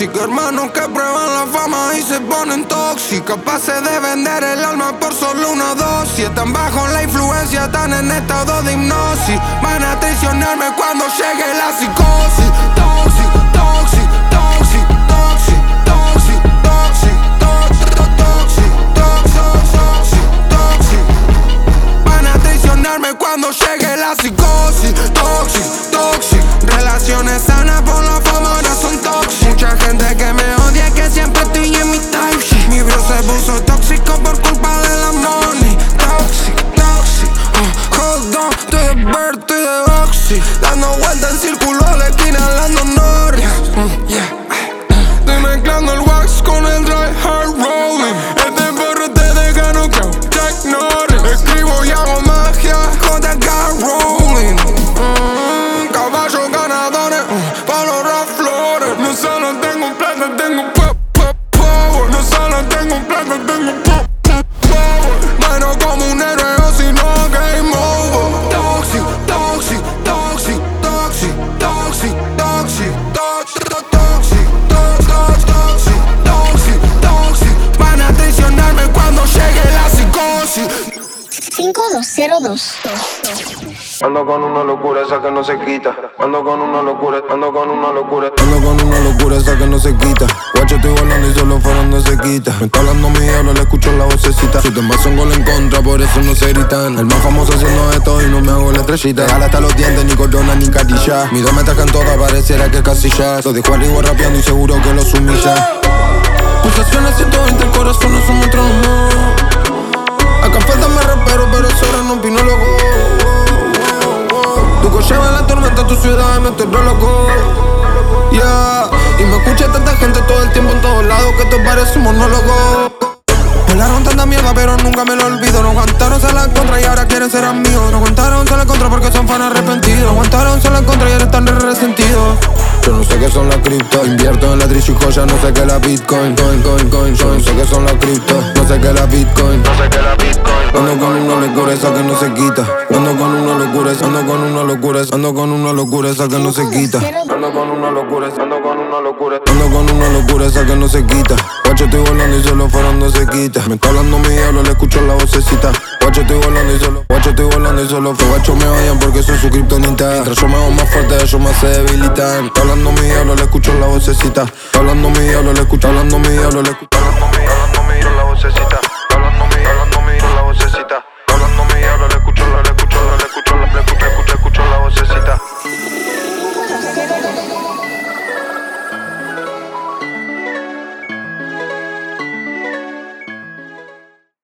tóxico. Hermanos que prueban la fama y se ponen tóxicos. Capaces de vender el alma por solo una dosis. Están bajo la influencia, están en estado de hipnosis. Van a traicionarme cuando llegue la psicosis. Tóxico, tóxico, tóxico, tóxico, tóxico, tóxico, tóxico, tóxico, tóxico. Van a traicionarme cuando llegue la psicosis. Toxic, toxic. Relaciones sanas por la fama en círculo a la esquina hablando Norris. Mm. Estoy mezclando el wax con el dry hard rolling. Este perro te deja noqueado, Jack. Escribo y hago magia, JK rolling. Mm, caballos ganadores, mm, pa' los rap flores. No solo tengo plata, tengo See. 5202. Ando con una locura esa que no se quita. Ando con una locura, ando con una locura. Ando con una locura esa que no se quita. Guacho estoy volando y solo fueron no se quita. Me está hablando mi diablo, le escucho la vocecita. Te paso un gol en contra, por eso no se gritan. El más famoso haciendo esto y no me hago la estrellita. Jala hasta los dientes, ni corona ni carilla. Mis dos metas todas, pareciera que casi ya. Lo dijo arriba rapeando y seguro que los humilla. Pulsaciones 120, el corazón es un Tu coche va en la tormenta, tu ciudad es meteorólogo. Yeah, y me escucha tanta gente todo el tiempo en todos lados que esto parece un monólogo. Hablaron tanta mierda, pero nunca me lo olvido. No aguantaron ser la contra y ahora quieren ser amigos. No aguantaron ser la contra porque son fan arrepentidos. No aguantaron ser la contra y ahora están re resentidos. Yo no sé qué son las cripto. Invierto en la y joya, no sé qué es la bitcoin. Coin, coin, coin. Yo no sé qué son las cripto. No sé qué es la bitcoin. No sé qué es la bitcoin. Ando con una locura esa que no se quita. Ando con una locura, ando con una locura, ando con una locura esa que no se quita. Ando con una locura, ando con una locura. Ando con una locura esa que no se quita. Guacho estoy volando y solo fueron no se quita. Me está hablando mi diablo, le escucho la vocecita. Guacho estoy volando y solo, guacho estoy volando y solo fue guacho me vayan porque soy su kriptonita. Mientras yo me hago más fuerte, ellos más se debilitan. Está hablando mi diablo, le escucho la vocecita. Está hablando mi diablo, le escucho, hablando mi diablo, le escucho.